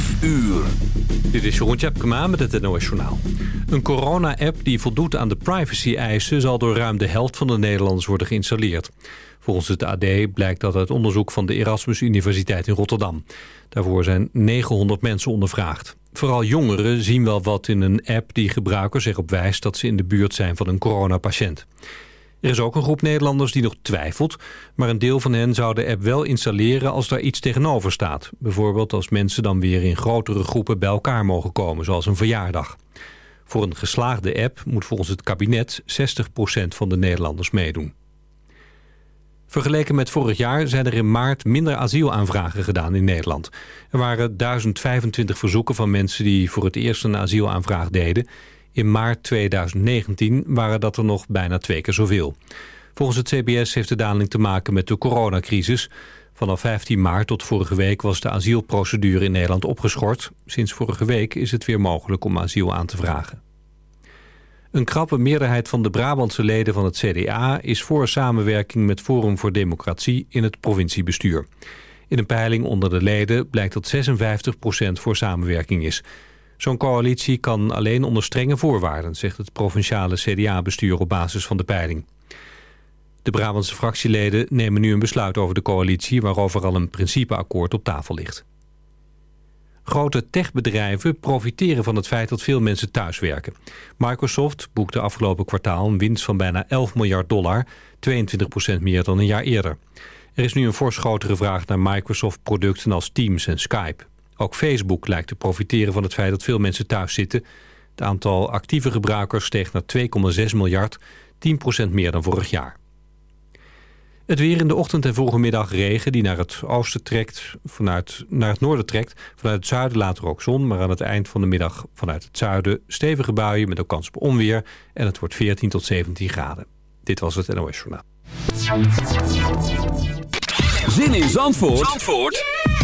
5 uur. Dit is Jeroen Tjepkema met het NOS Journaal. Een corona-app die voldoet aan de privacy-eisen... zal door ruim de helft van de Nederlanders worden geïnstalleerd. Volgens het AD blijkt dat uit onderzoek van de Erasmus Universiteit in Rotterdam. Daarvoor zijn 900 mensen ondervraagd. Vooral jongeren zien wel wat in een app die gebruikers erop wijst... dat ze in de buurt zijn van een coronapatiënt. Er is ook een groep Nederlanders die nog twijfelt... maar een deel van hen zou de app wel installeren als daar iets tegenover staat. Bijvoorbeeld als mensen dan weer in grotere groepen bij elkaar mogen komen, zoals een verjaardag. Voor een geslaagde app moet volgens het kabinet 60% van de Nederlanders meedoen. Vergeleken met vorig jaar zijn er in maart minder asielaanvragen gedaan in Nederland. Er waren 1025 verzoeken van mensen die voor het eerst een asielaanvraag deden... In maart 2019 waren dat er nog bijna twee keer zoveel. Volgens het CBS heeft de daling te maken met de coronacrisis. Vanaf 15 maart tot vorige week was de asielprocedure in Nederland opgeschort. Sinds vorige week is het weer mogelijk om asiel aan te vragen. Een krappe meerderheid van de Brabantse leden van het CDA... is voor samenwerking met Forum voor Democratie in het provinciebestuur. In een peiling onder de leden blijkt dat 56% voor samenwerking is... Zo'n coalitie kan alleen onder strenge voorwaarden, zegt het provinciale CDA-bestuur op basis van de peiling. De Brabantse fractieleden nemen nu een besluit over de coalitie... waarover al een principeakkoord op tafel ligt. Grote techbedrijven profiteren van het feit dat veel mensen thuiswerken. Microsoft boekte afgelopen kwartaal een winst van bijna 11 miljard dollar... 22% meer dan een jaar eerder. Er is nu een fors grotere vraag naar Microsoft-producten als Teams en Skype. Ook Facebook lijkt te profiteren van het feit dat veel mensen thuis zitten. Het aantal actieve gebruikers steeg naar 2,6 miljard, 10% meer dan vorig jaar. Het weer in de ochtend en vroege middag regen die naar het oosten trekt, vanuit, naar het noorden trekt. Vanuit het zuiden later ook zon, maar aan het eind van de middag vanuit het zuiden stevige buien met ook kans op onweer. En het wordt 14 tot 17 graden. Dit was het NOS Journaal. Zin in Zandvoort, Zandvoort?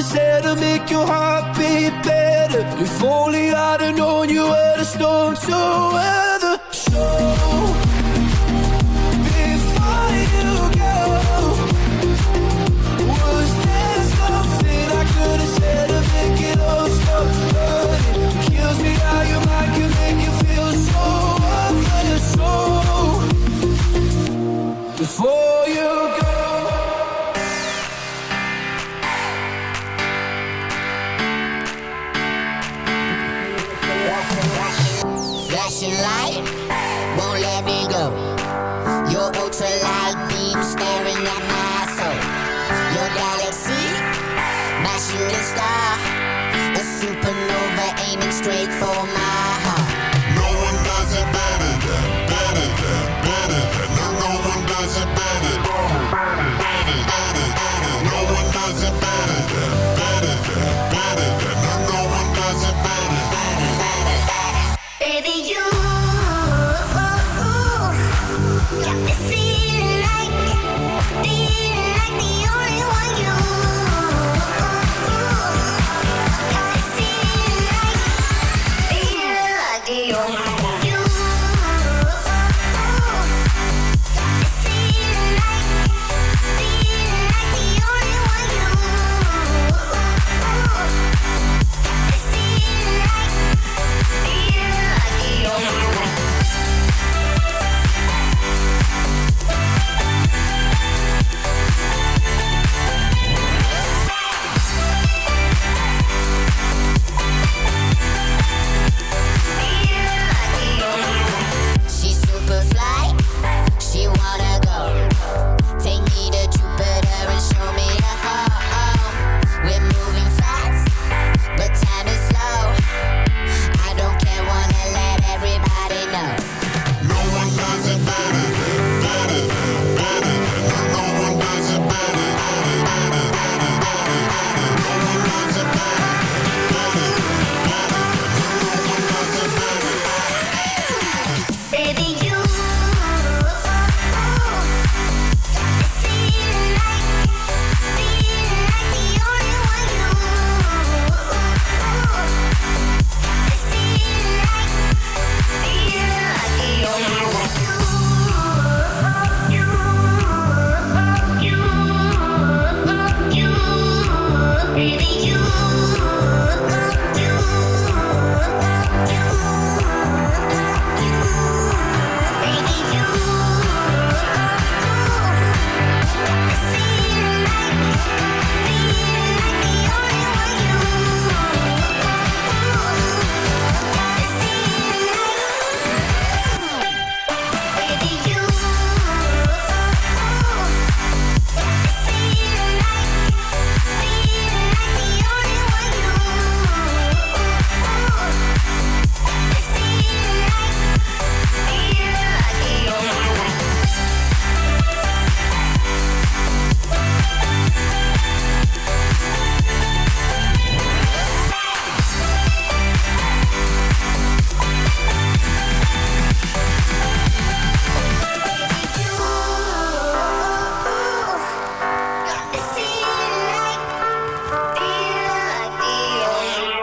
is there to make your heart beat better. If only I'd have known you were the storm so well.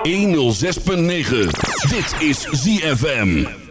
106.9. Dit is ZFM.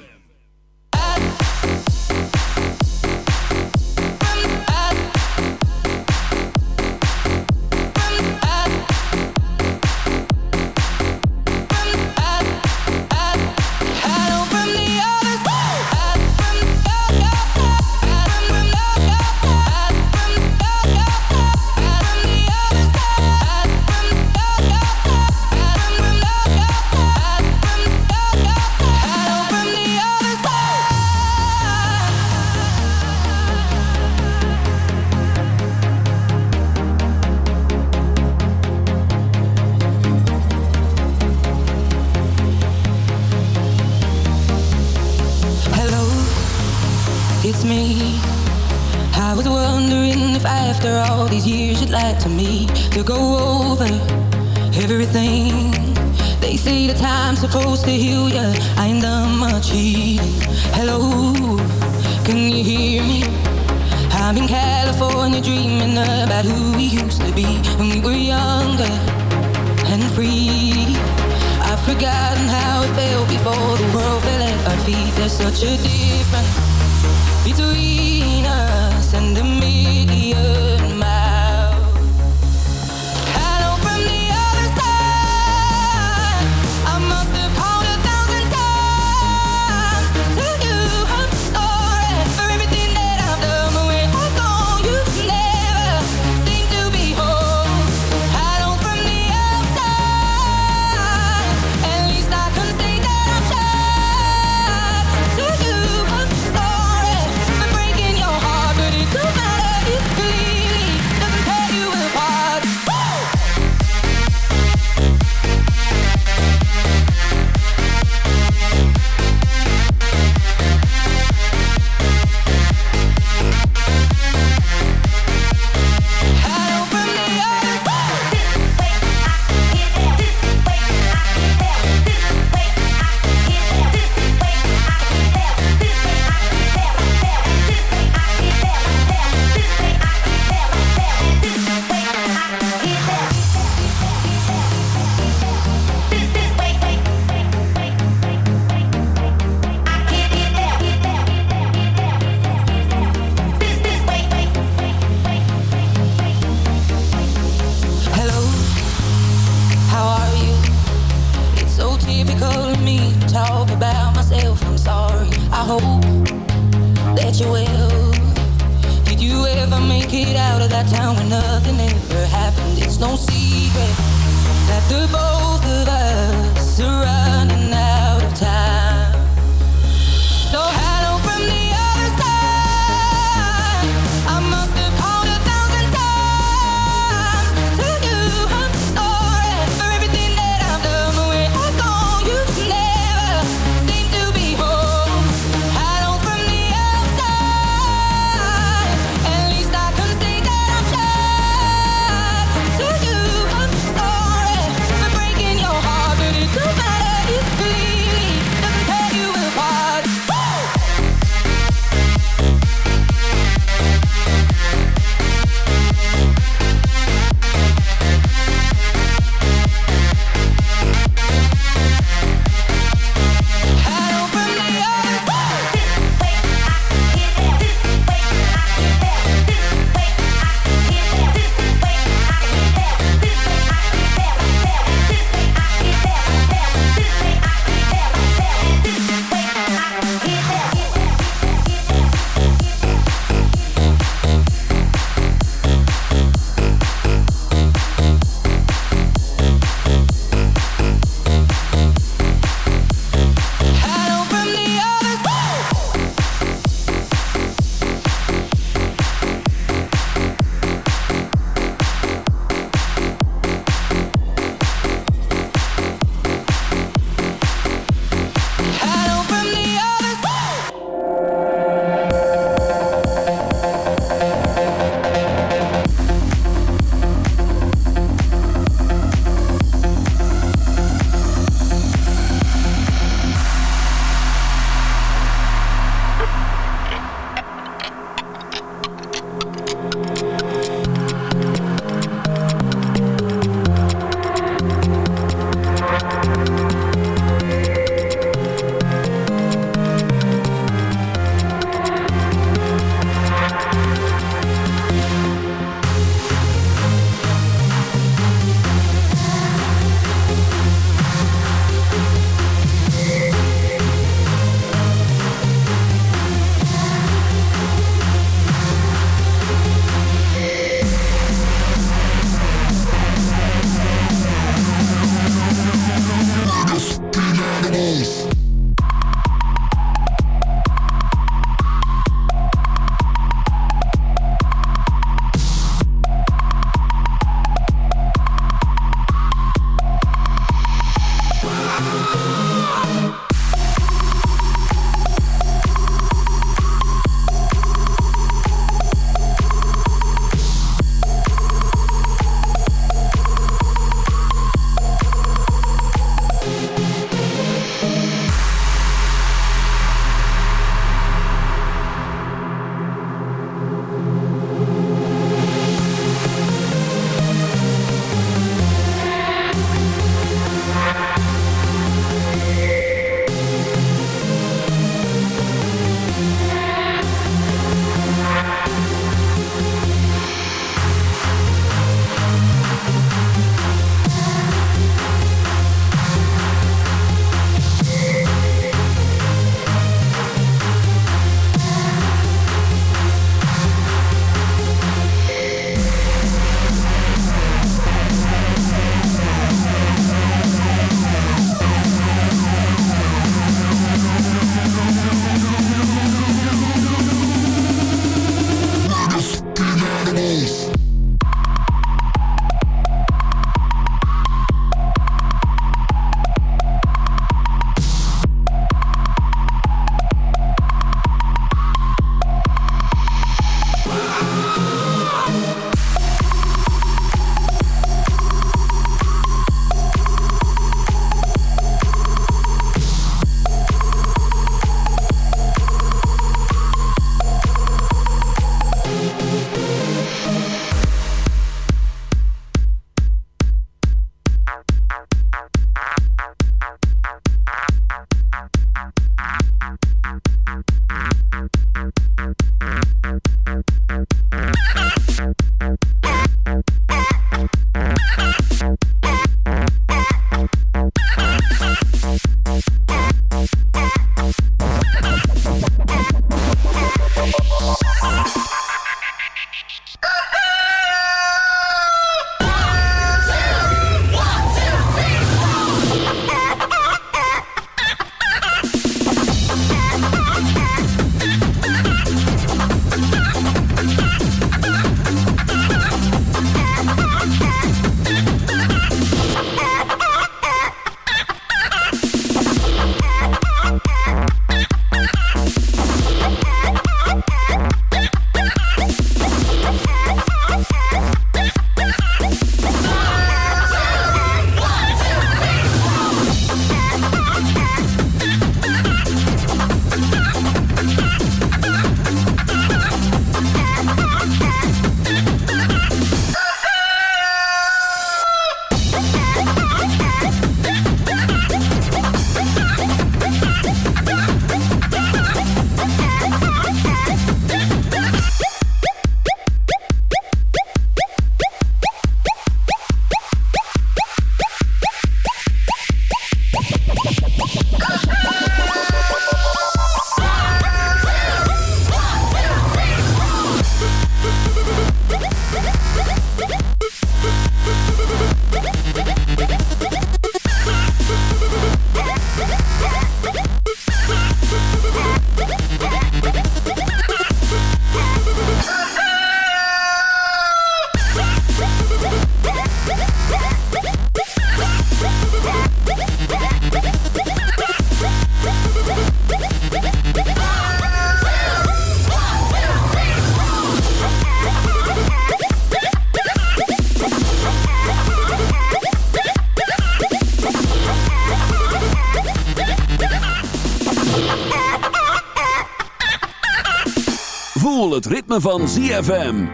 ritme van ZFM.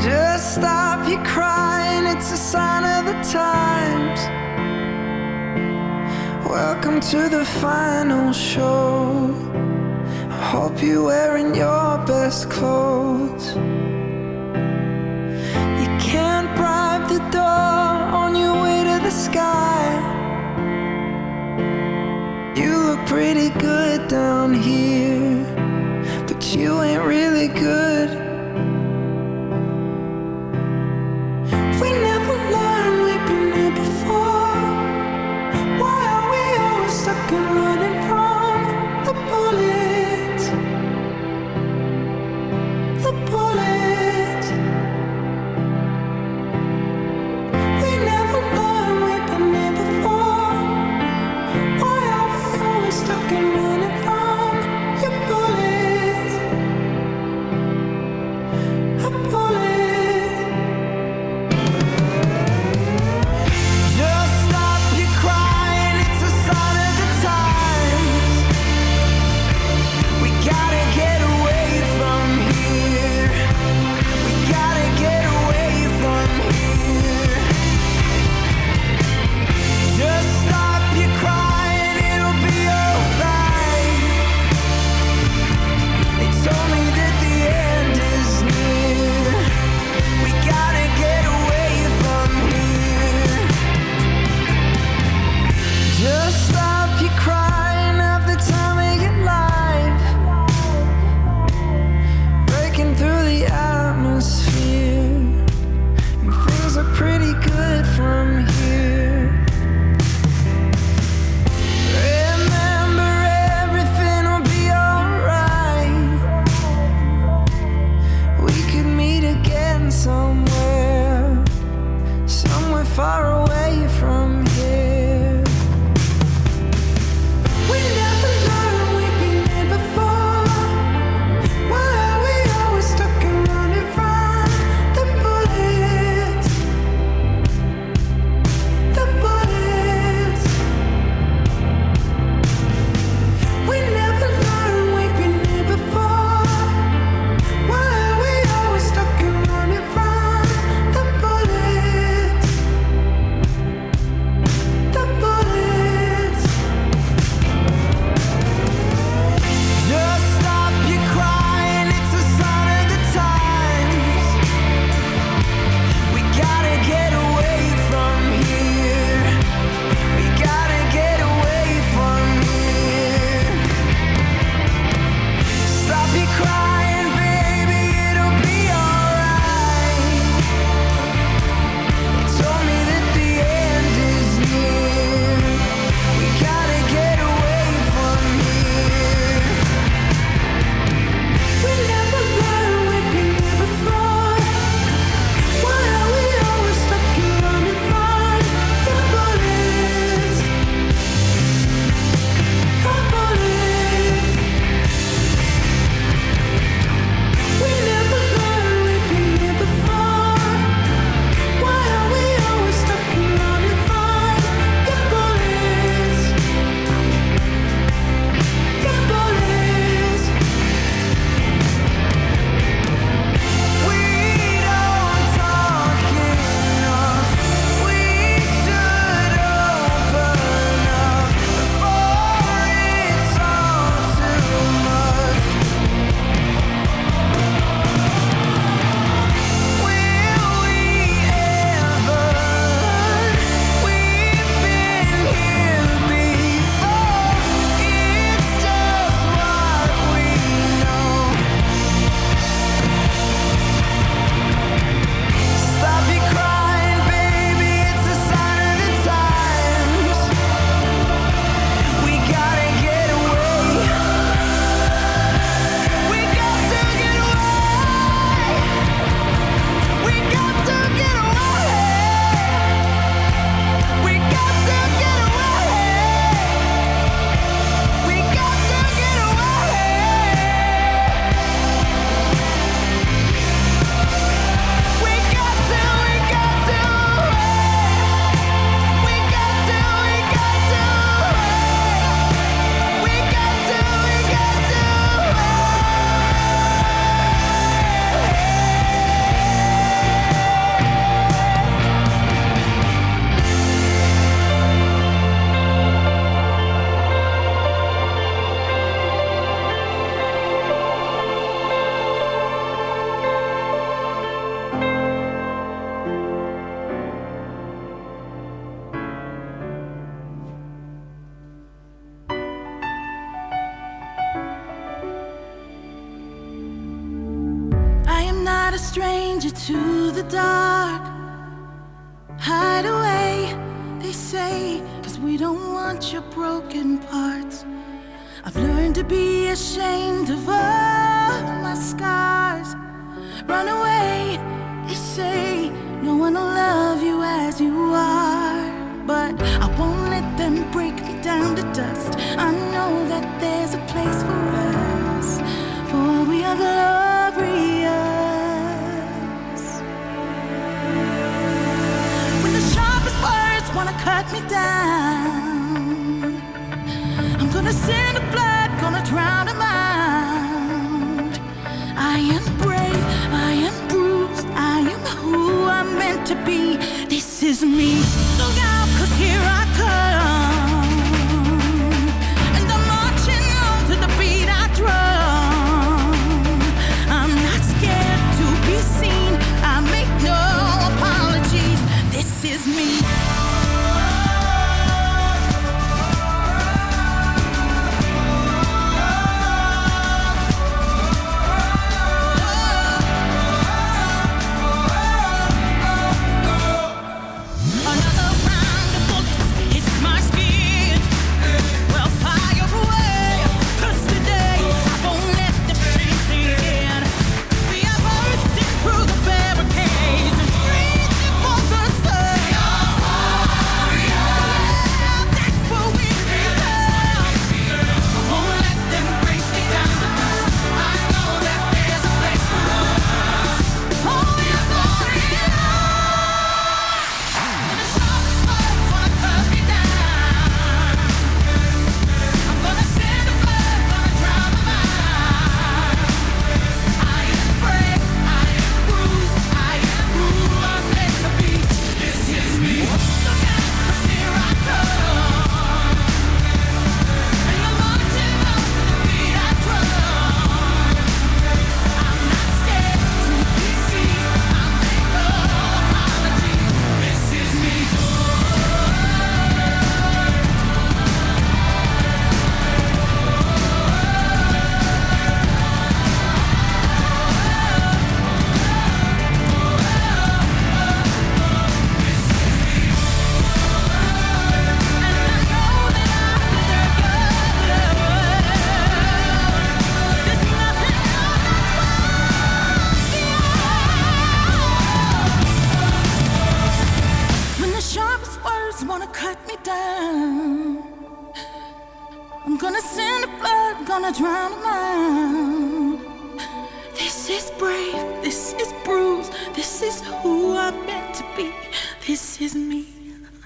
Just stop your crying, it's a sign of the times. Welcome to the final show. I hope you wear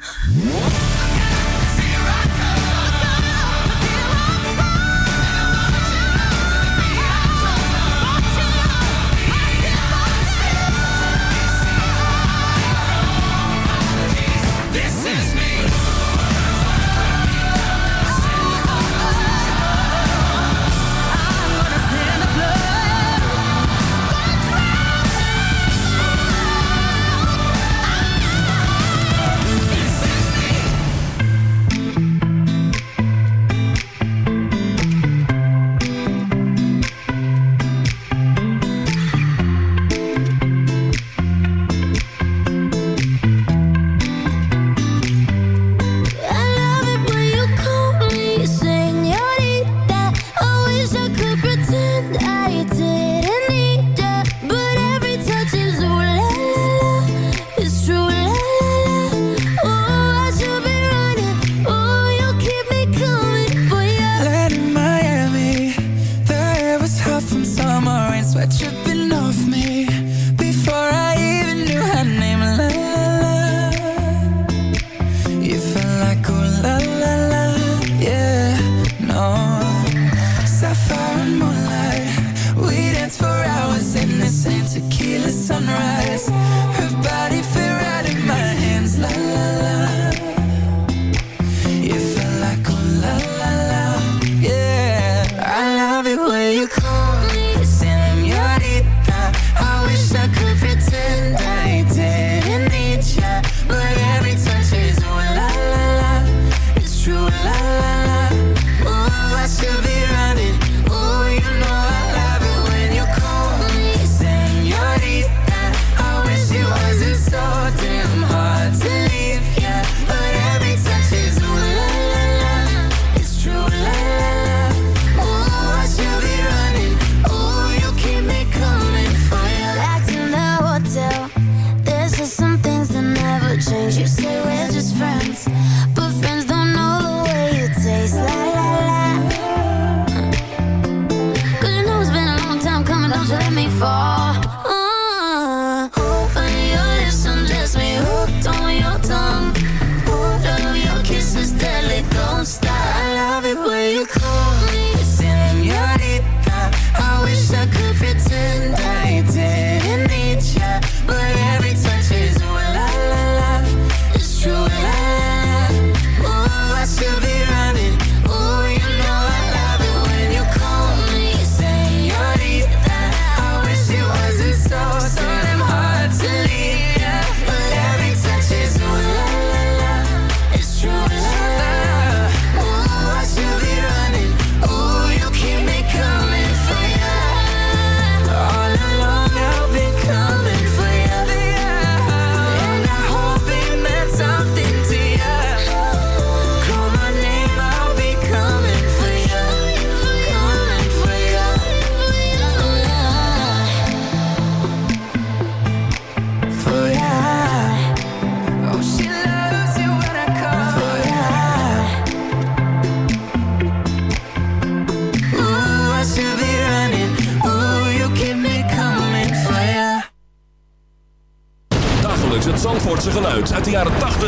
What?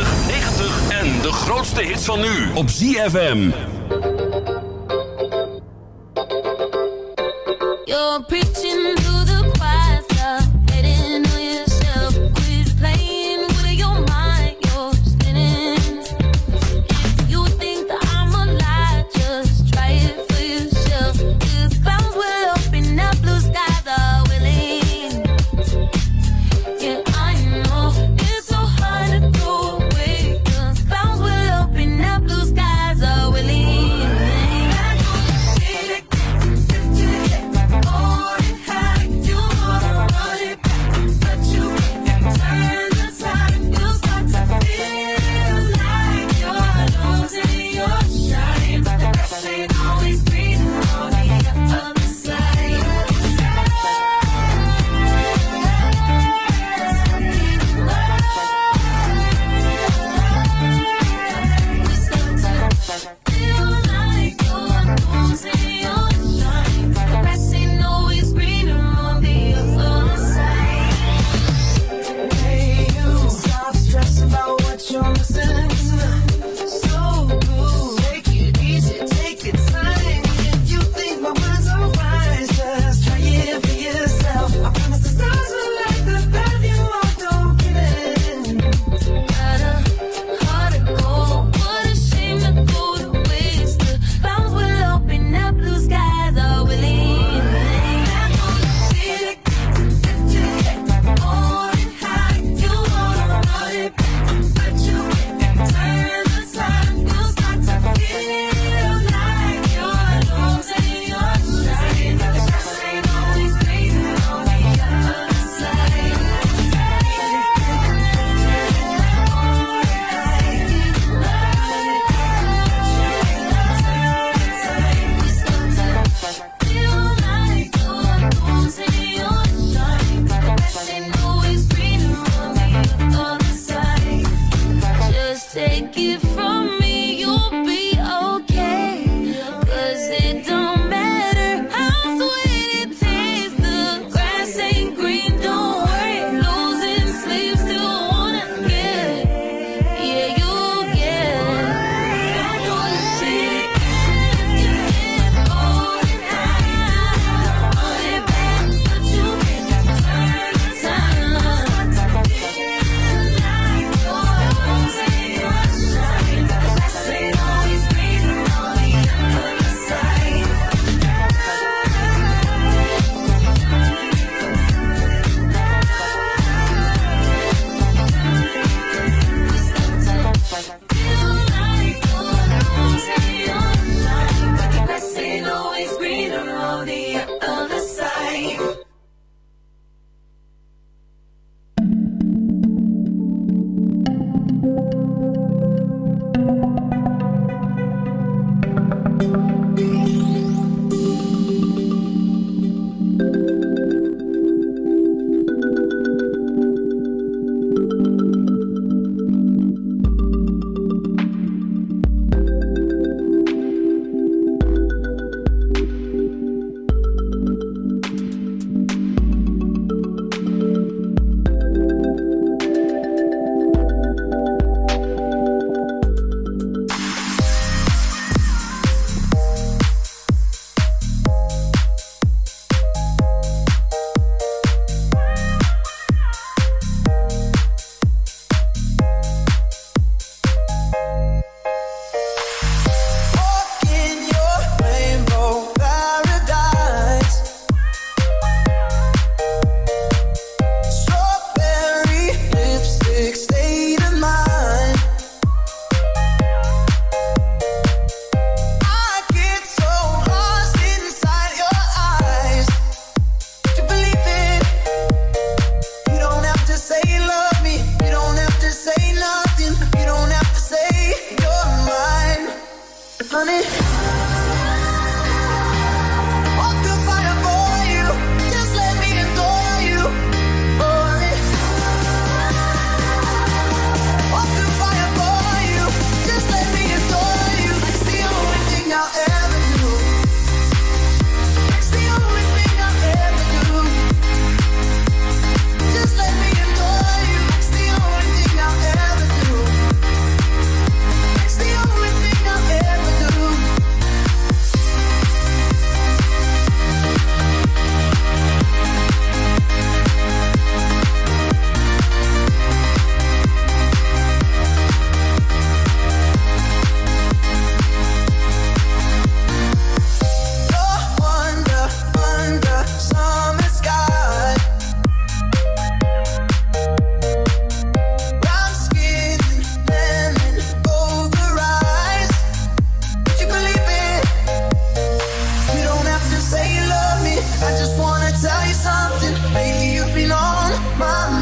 80, 90 en de grootste hits van nu op ZFM. Yo, I just wanna tell you something. Lately you've been on my mind.